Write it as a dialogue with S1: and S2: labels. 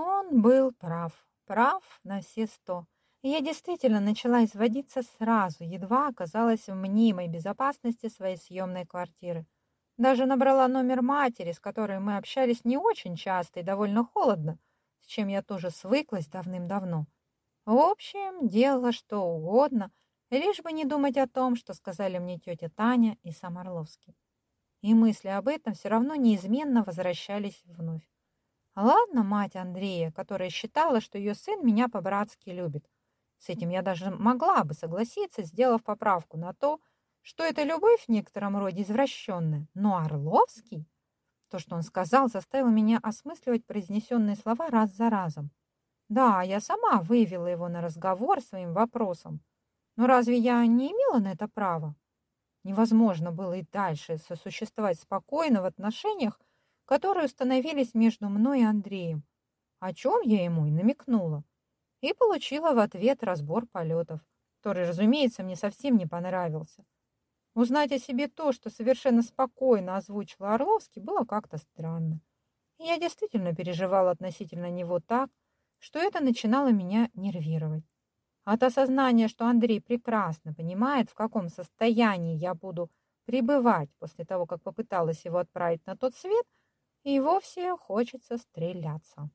S1: Он был прав, прав на все сто. Я действительно начала изводиться сразу, едва оказалась в мнимой безопасности своей съемной квартиры. Даже набрала номер матери, с которой мы общались не очень часто и довольно холодно, с чем я тоже свыклась давным-давно. В общем, делала что угодно, лишь бы не думать о том, что сказали мне тетя Таня и сам Орловский. И мысли об этом все равно неизменно возвращались вновь. Ладно, мать Андрея, которая считала, что ее сын меня по-братски любит. С этим я даже могла бы согласиться, сделав поправку на то, что это любовь в некотором роде извращенная. Но Орловский, то, что он сказал, заставило меня осмысливать произнесенные слова раз за разом. Да, я сама вывела его на разговор своим вопросом. Но разве я не имела на это права? Невозможно было и дальше сосуществовать спокойно в отношениях, которые установились между мной и Андреем, о чем я ему и намекнула, и получила в ответ разбор полетов, который, разумеется, мне совсем не понравился. Узнать о себе то, что совершенно спокойно озвучил Орловский, было как-то странно. И я действительно переживала относительно него так, что это начинало меня нервировать. От осознания, что Андрей прекрасно понимает, в каком состоянии я буду пребывать после того, как попыталась его отправить на тот свет, и вовсе хочется стреляться.